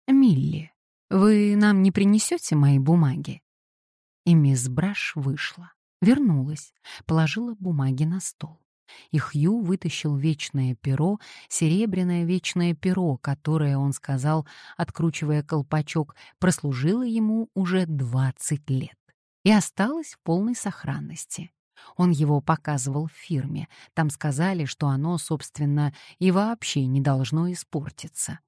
«Милли, вы нам не принесете мои бумаги?» И мисс Браш вышла, вернулась, положила бумаги на стол. И Хью вытащил вечное перо, серебряное вечное перо, которое, он сказал, откручивая колпачок, прослужило ему уже двадцать лет и осталось в полной сохранности. Он его показывал в фирме. Там сказали, что оно, собственно, и вообще не должно испортиться.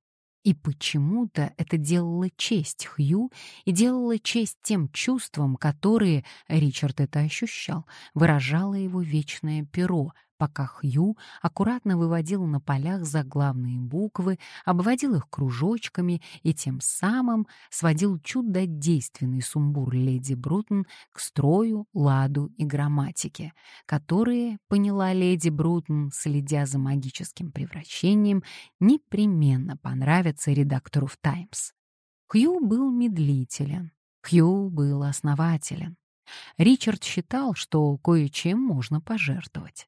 И почему-то это делало честь Хью и делало честь тем чувствам, которые, Ричард это ощущал, выражало его вечное перо, пока Хью аккуратно выводил на полях заглавные буквы, обводил их кружочками и тем самым сводил чудодейственный сумбур леди Брутон к строю, ладу и грамматике, которые, поняла леди Брутон, следя за магическим превращением, непременно понравятся редактору в «Таймс». Хью был медлителен, Хью был основателен. Ричард считал, что кое-чем можно пожертвовать.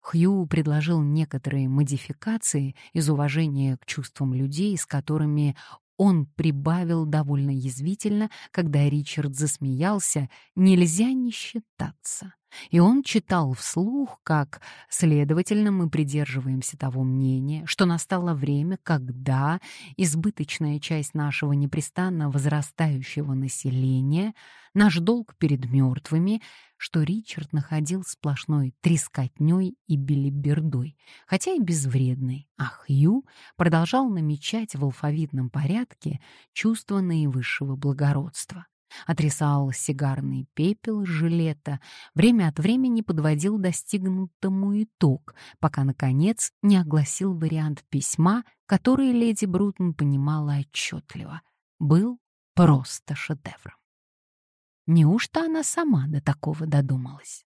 Хью предложил некоторые модификации из уважения к чувствам людей, с которыми он прибавил довольно язвительно, когда Ричард засмеялся, нельзя не считаться. И он читал вслух, как, следовательно, мы придерживаемся того мнения, что настало время, когда избыточная часть нашего непрестанно возрастающего населения, наш долг перед мертвыми, что Ричард находил сплошной трескотней и белибердой, хотя и безвредной, а Хью продолжал намечать в алфавитном порядке чувство наивысшего благородства. Отрисал сигарный пепел жилета, время от времени подводил достигнутому итог, пока, наконец, не огласил вариант письма, который леди Брутон понимала отчетливо. Был просто шедевром. Неужто она сама до такого додумалась?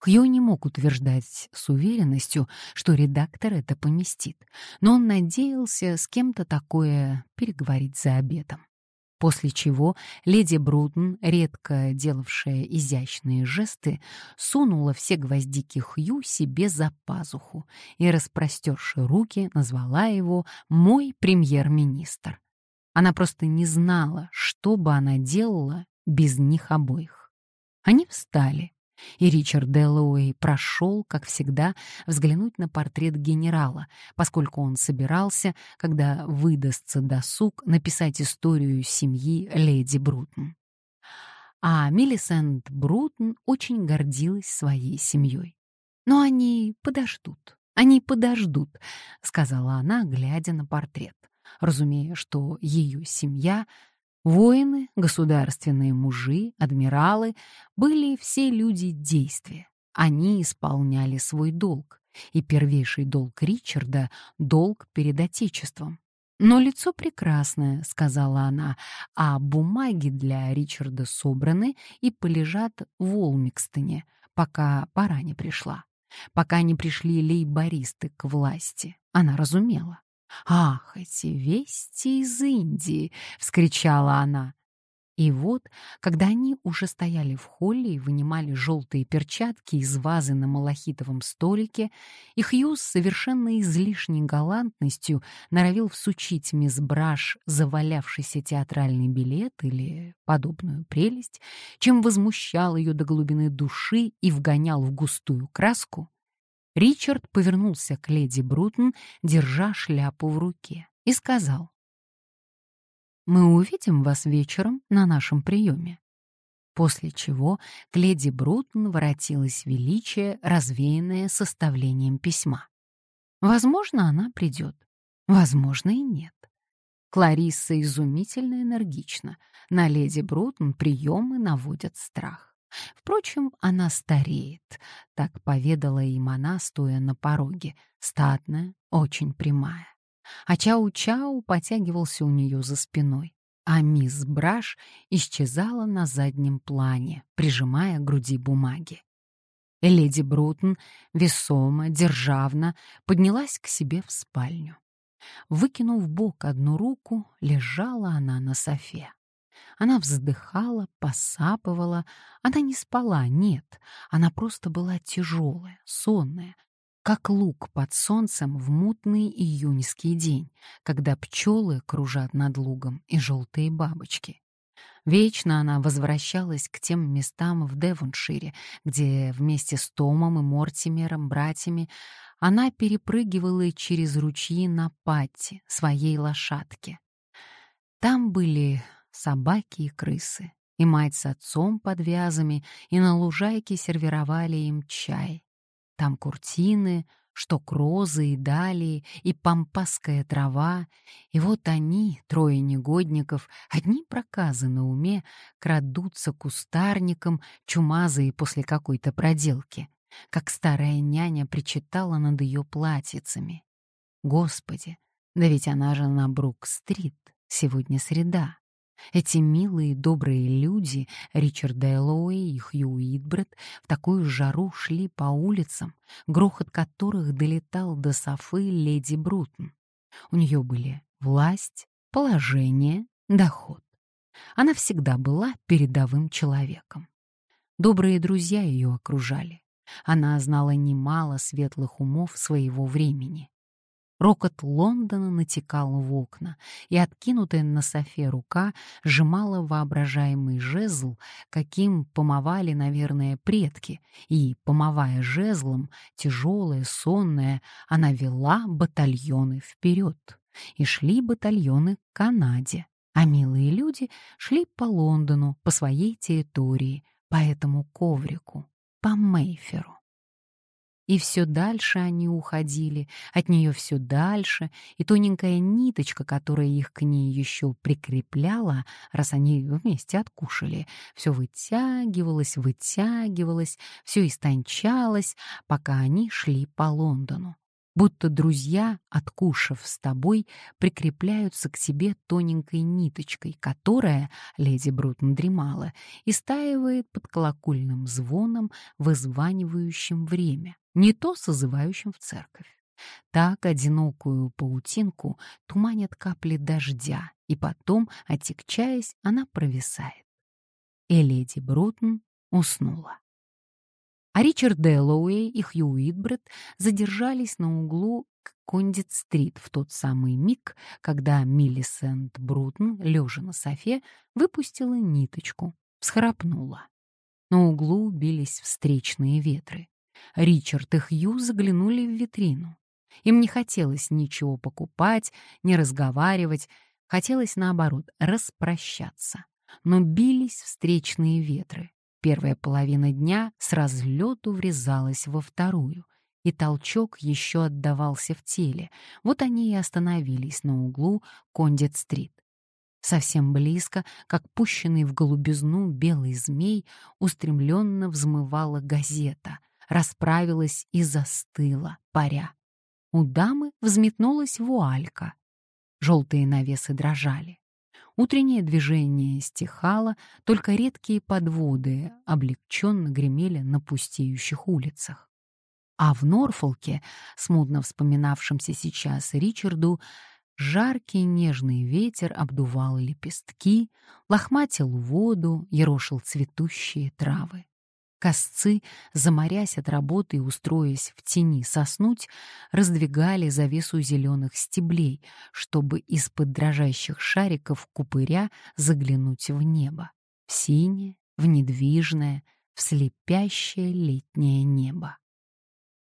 Хью не мог утверждать с уверенностью, что редактор это поместит, но он надеялся с кем-то такое переговорить за обедом. После чего леди Брутон, редко делавшая изящные жесты, сунула все гвоздики Хью себе за пазуху и, распростерши руки, назвала его «мой премьер-министр». Она просто не знала, что бы она делала без них обоих. Они встали, и Ричард Дэллоуэй прошел, как всегда, взглянуть на портрет генерала, поскольку он собирался, когда выдастся досуг, написать историю семьи леди Брутон. А Миллисент Брутон очень гордилась своей семьей. «Но они подождут, они подождут», — сказала она, глядя на портрет, разумея, что ее семья Воины, государственные мужи, адмиралы были все люди действия. Они исполняли свой долг, и первейший долг Ричарда — долг перед Отечеством. «Но лицо прекрасное», — сказала она, «а бумаги для Ричарда собраны и полежат в Олмикстоне, пока пора не пришла, пока не пришли лейбористы к власти». Она разумела. «Ах, эти вести из Индии!» — вскричала она. И вот, когда они уже стояли в холле и вынимали желтые перчатки из вазы на малахитовом столике, и Хью с совершенно излишней галантностью норовил всучить мисс Браш завалявшийся театральный билет или подобную прелесть, чем возмущал ее до глубины души и вгонял в густую краску, Ричард повернулся к леди Брутон, держа шляпу в руке, и сказал. «Мы увидим вас вечером на нашем приеме». После чего к леди Брутон воротилось величие, развеянное составлением письма. Возможно, она придет, возможно и нет. Кларисса изумительно энергична. На леди Брутон приемы наводят страх. Впрочем, она стареет, так поведала им она, стоя на пороге, статная, очень прямая. А Чау-Чау потягивался у нее за спиной, а мисс Браш исчезала на заднем плане, прижимая к груди бумаги. Леди Брутон, весомо, державно, поднялась к себе в спальню. Выкинув бок одну руку, лежала она на софе. Она вздыхала, посапывала. Она не спала, нет. Она просто была тяжелая, сонная, как лук под солнцем в мутный июньский день, когда пчелы кружат над лугом и желтые бабочки. Вечно она возвращалась к тем местам в Девоншире, где вместе с Томом и Мортимером, братьями, она перепрыгивала через ручьи на Патти, своей лошадке. Там были собаки и крысы, и мать с отцом под вязами, и на лужайке сервировали им чай. Там куртины, что розы и далии, и пампасская трава, и вот они, трое негодников, одни проказы на уме, крадутся кустарником, чумазые после какой-то проделки, как старая няня причитала над ее платьицами. Господи, да ведь она же на Брук-стрит, сегодня среда. Эти милые добрые люди, Ричард Дэллоуэй и Хью Уитбред, в такую жару шли по улицам, грохот которых долетал до Софы леди Брутон. У нее были власть, положение, доход. Она всегда была передовым человеком. Добрые друзья ее окружали. Она знала немало светлых умов своего времени. Рокот Лондона натекал в окна, и откинутая на софе рука сжимала воображаемый жезл, каким помывали, наверное, предки, и, помывая жезлом, тяжелая, сонная, она вела батальоны вперед. И шли батальоны к Канаде, а милые люди шли по Лондону, по своей территории, по этому коврику, по Мейферу. И все дальше они уходили, от нее все дальше, и тоненькая ниточка, которая их к ней еще прикрепляла, раз они вместе откушали, все вытягивалось, вытягивалось, все истончалось, пока они шли по Лондону. Будто друзья, откушав с тобой, прикрепляются к тебе тоненькой ниточкой, которая, леди Брутон дремала, истаивает под колокольным звоном, вызванивающим время не то созывающим в церковь. Так одинокую паутинку туманят капли дождя, и потом, отекчаясь, она провисает. И леди Брутон уснула. А Ричард Дэллоуэй и Хью Уитбред задержались на углу Кондит-стрит в тот самый миг, когда Миллисент Брутон, лежа на софе, выпустила ниточку, всхрапнула. На углу бились встречные ветры. Ричард и Хью заглянули в витрину. Им не хотелось ничего покупать, не разговаривать, хотелось, наоборот, распрощаться. Но бились встречные ветры. Первая половина дня с разлету врезалась во вторую, и толчок еще отдавался в теле. Вот они и остановились на углу Кондит-стрит. Совсем близко, как пущенный в голубизну белый змей, устремленно взмывала газета, расправилась и застыла, паря. У дамы взметнулась вуалька. Желтые навесы дрожали. Утреннее движение стихало, только редкие подводы облегченно гремели на пустеющих улицах. А в Норфолке, смутно вспоминавшемся сейчас Ричарду, жаркий нежный ветер обдувал лепестки, лохматил воду, ерошил цветущие травы. Косцы, заморясь от работы и устроясь в тени соснуть, раздвигали завесу зеленых стеблей, чтобы из-под дрожащих шариков купыря заглянуть в небо, в синее, в недвижное, в слепящее летнее небо.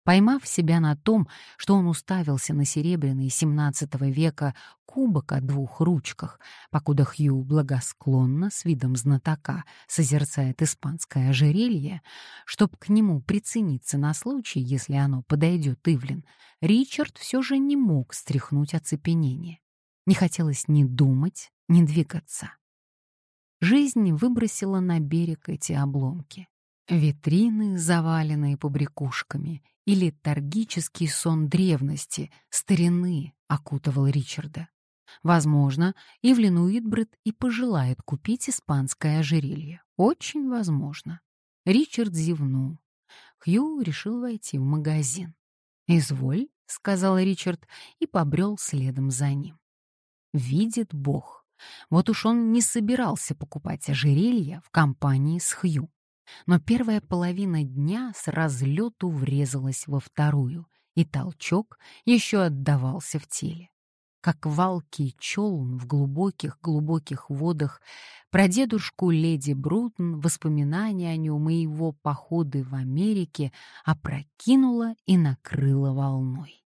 Поймав себя на том, что он уставился на серебряный XVII века кубок о двух ручках, покуда Хью благосклонно, с видом знатока, созерцает испанское ожерелье, чтоб к нему прицениться на случай, если оно подойдет Ивлин, Ричард все же не мог стряхнуть оцепенение. Не хотелось ни думать, ни двигаться. Жизнь выбросила на берег эти обломки. Витрины, заваленные побрякушками, и летаргический сон древности, старины окутывал Ричарда. Возможно, Ивлин Уитбред и пожелает купить испанское ожерелье. Очень возможно. Ричард зевнул. Хью решил войти в магазин. «Изволь», — сказал Ричард и побрел следом за ним. Видит Бог. Вот уж он не собирался покупать ожерелье в компании с Хью. Но первая половина дня с разлету врезалась во вторую, и толчок еще отдавался в теле. Как валкий челн в глубоких-глубоких водах, про дедушку леди Брутон воспоминания о нем и его походы в Америке опрокинула и накрыла волной.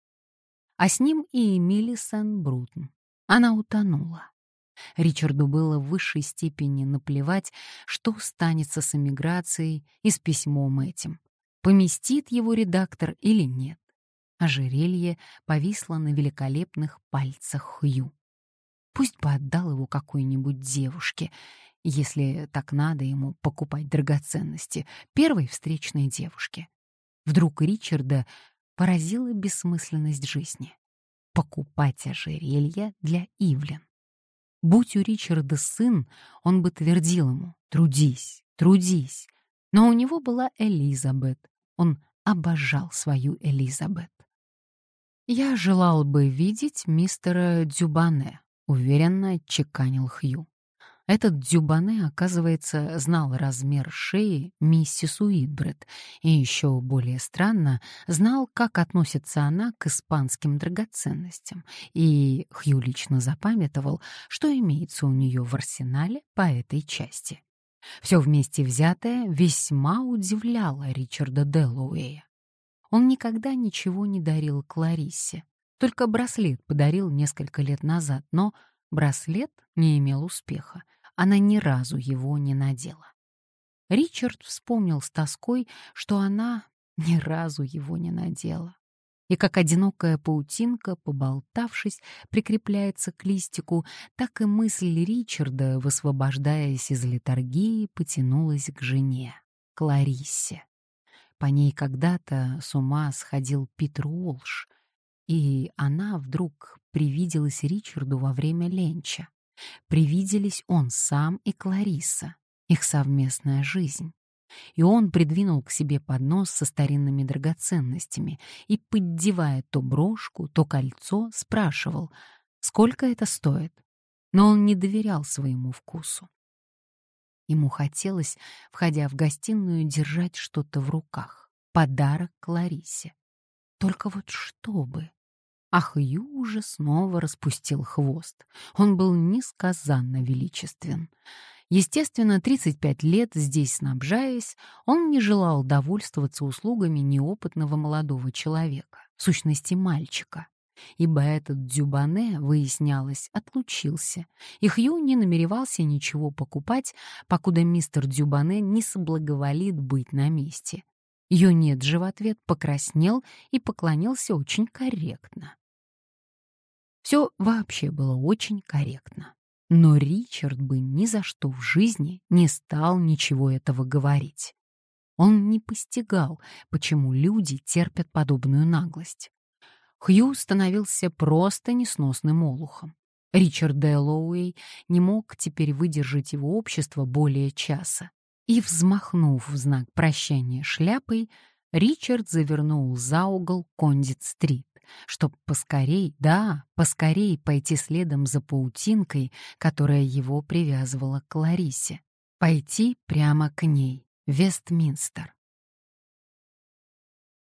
А с ним и Эмили Сен-Брутон. Она утонула. Ричарду было в высшей степени наплевать, что станется с эмиграцией и с письмом этим. Поместит его редактор или нет. Ожерелье повисло на великолепных пальцах Хью. Пусть бы отдал его какой-нибудь девушке, если так надо ему покупать драгоценности, первой встречной девушке. Вдруг Ричарда поразила бессмысленность жизни. Покупать ожерелье для Ивлен. Будь у Ричарда сын, он бы твердил ему «трудись, трудись». Но у него была Элизабет. Он обожал свою Элизабет. «Я желал бы видеть мистера Дюбане», — уверенно чеканил Хью. Этот Дюбане, оказывается, знал размер шеи миссис Уитбред и еще более странно знал, как относится она к испанским драгоценностям, и Хью лично запамятовал, что имеется у нее в арсенале по этой части. Все вместе взятое весьма удивляло Ричарда Делуэя. Он никогда ничего не дарил Клариссе, только браслет подарил несколько лет назад, но браслет не имел успеха, она ни разу его не надела. Ричард вспомнил с тоской, что она ни разу его не надела. И как одинокая паутинка, поболтавшись, прикрепляется к листику, так и мысль Ричарда, высвобождаясь из литургии, потянулась к жене, Клариссе. По ней когда-то с ума сходил Питер Уолш, и она вдруг привиделась Ричарду во время ленча. Привиделись он сам и Клариса, их совместная жизнь. И он придвинул к себе поднос со старинными драгоценностями и, поддевая то брошку, то кольцо, спрашивал, сколько это стоит. Но он не доверял своему вкусу. Ему хотелось, входя в гостиную, держать что-то в руках. Подарок Кларисе. Только вот что бы? А Хью уже снова распустил хвост. Он был несказанно величествен. Естественно, 35 лет здесь снабжаясь, он не желал довольствоваться услугами неопытного молодого человека, в сущности мальчика. Ибо этот Дюбане, выяснялось, отлучился, и Хью не намеревался ничего покупать, покуда мистер Дюбане не соблаговолит быть на месте. Ее нет же в ответ покраснел и поклонился очень корректно. Все вообще было очень корректно. Но Ричард бы ни за что в жизни не стал ничего этого говорить. Он не постигал, почему люди терпят подобную наглость. Хью становился просто несносным олухом. Ричард Дэллоуэй не мог теперь выдержать его общество более часа. И, взмахнув в знак прощания шляпой, Ричард завернул за угол Кондит-стрит чтоб поскорей, да, поскорей пойти следом за паутинкой, которая его привязывала к Ларисе. Пойти прямо к ней, Вестминстер.